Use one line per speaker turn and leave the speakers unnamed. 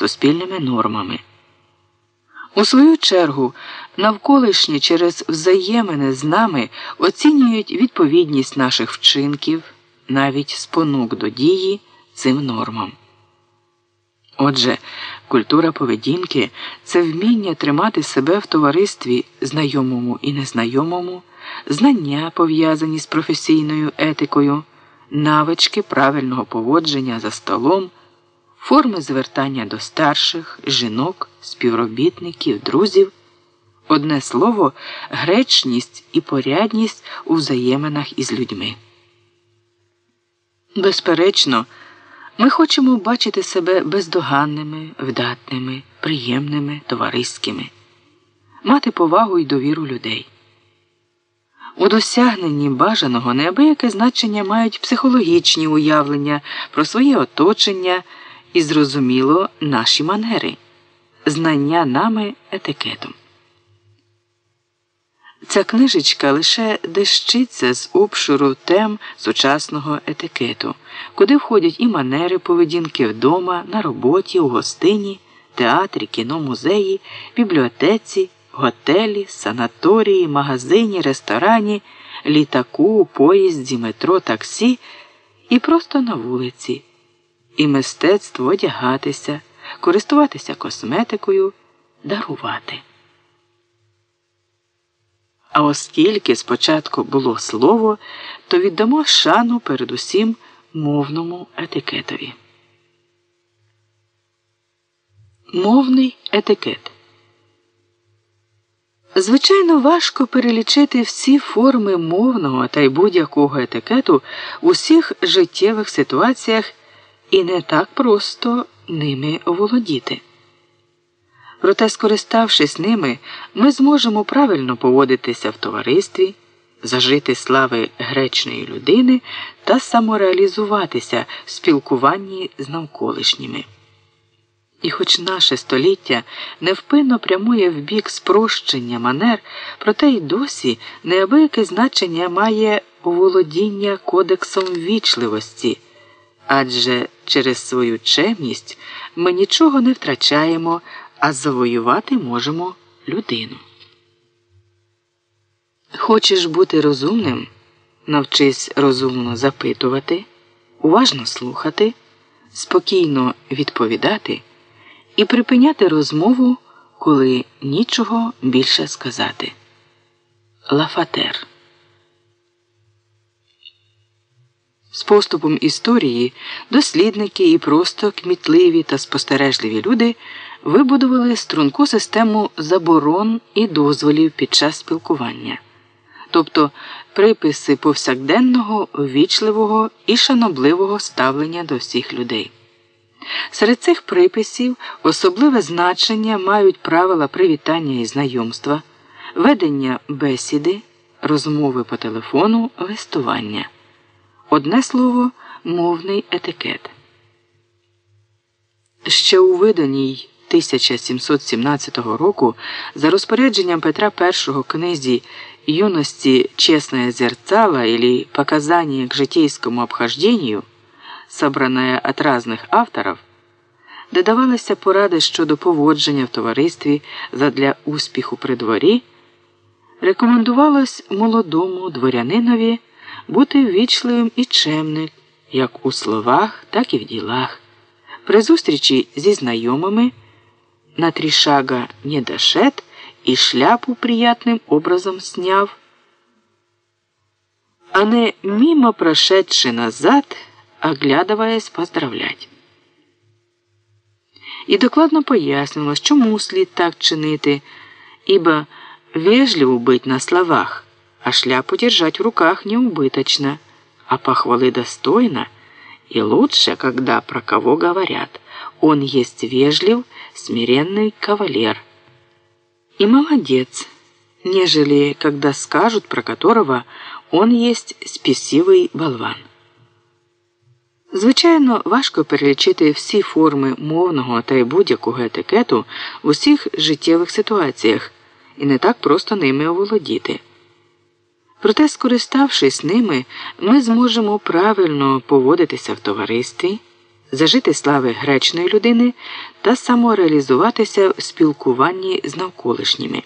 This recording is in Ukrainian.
суспільними нормами. У свою чергу, навколишні через взаємини з нами оцінюють відповідність наших вчинків, навіть спонук до дії цим нормам. Отже, культура поведінки це вміння тримати себе в товаристві знайомому і незнайомому, знання, пов'язані з професійною етикою, навички правильного поводження за столом, форми звертання до старших, жінок, співробітників, друзів, одне слово, гречність і порядність у взаєминах із людьми. Безперечно, ми хочемо бачити себе бездоганними, вдатними, приємними, товариськими, мати повагу і довіру людей. У досягненні бажаного неабияке значення мають психологічні уявлення про своє оточення і, зрозуміло, наші манери, знання нами етикетом. Ця книжечка лише дещиться з обширу тем сучасного етикету, куди входять і манери поведінки вдома, на роботі, у гостині, театрі, кіно, музеї, бібліотеці, готелі, санаторії, магазині, ресторані, літаку, поїзді, метро, таксі і просто на вулиці, і мистецтво одягатися, користуватися косметикою, дарувати. А оскільки спочатку було слово, то віддамо шану передусім мовному етикетові. Мовний етикет. Звичайно, важко перелічити всі форми мовного та й будь-якого етикету в усіх життєвих ситуаціях і не так просто ними оволодіти. Проте, скориставшись ними, ми зможемо правильно поводитися в товаристві, зажити слави гречної людини та самореалізуватися в спілкуванні з навколишніми. І хоч наше століття невпинно прямує в бік спрощення манер, проте й досі неабияке значення має володіння кодексом вічливості, адже через свою чемність ми нічого не втрачаємо а завоювати можемо людину. Хочеш бути розумним, навчись розумно запитувати, уважно слухати, спокійно відповідати і припиняти розмову, коли нічого більше сказати. Лафатер поступом історії дослідники і просто кмітливі та спостережливі люди вибудували струнку систему заборон і дозволів під час спілкування, тобто приписи повсякденного, ввічливого і шанобливого ставлення до всіх людей. Серед цих приписів особливе значення мають правила привітання і знайомства, ведення бесіди, розмови по телефону, листування. Одне слово, мовний етикет. Ще у виданій 1717 року за розпорядженням Петра І книзі юності «Честное зерцало» или «Показания к житейскому обхождению», собранное от разных авторов, де давалися поради щодо поводження в товаристві задля успіху при дворі, рекомендувалось молодому дворянинові бути ввічливим і чемним як у словах, так і в ділах. При зустрічі зі знайомими на три шага не дошед и шляпу приятным образом сняв, а не мимо прошедший назад, оглядываясь поздравлять. І докладно пояснилось, чому слід так чинити, ибо вежливо быть на словах, а шляпу держать в руках неубыточно, а похвалы достойно и лучше, когда про кого говорят. Он есть вежлив, смиренный кавалер. И молодец, нежели когда скажут про которого он есть спесивий болван. Звичайно, важко перелічити всі форми мовного та й будь-якого етикету в усіх життєвих ситуаціях і не так просто ними оволодіти. Проте, скориставшись ними, ми зможемо правильно поводитися в товаристві зажити слави гречної людини та самореалізуватися в спілкуванні з навколишніми.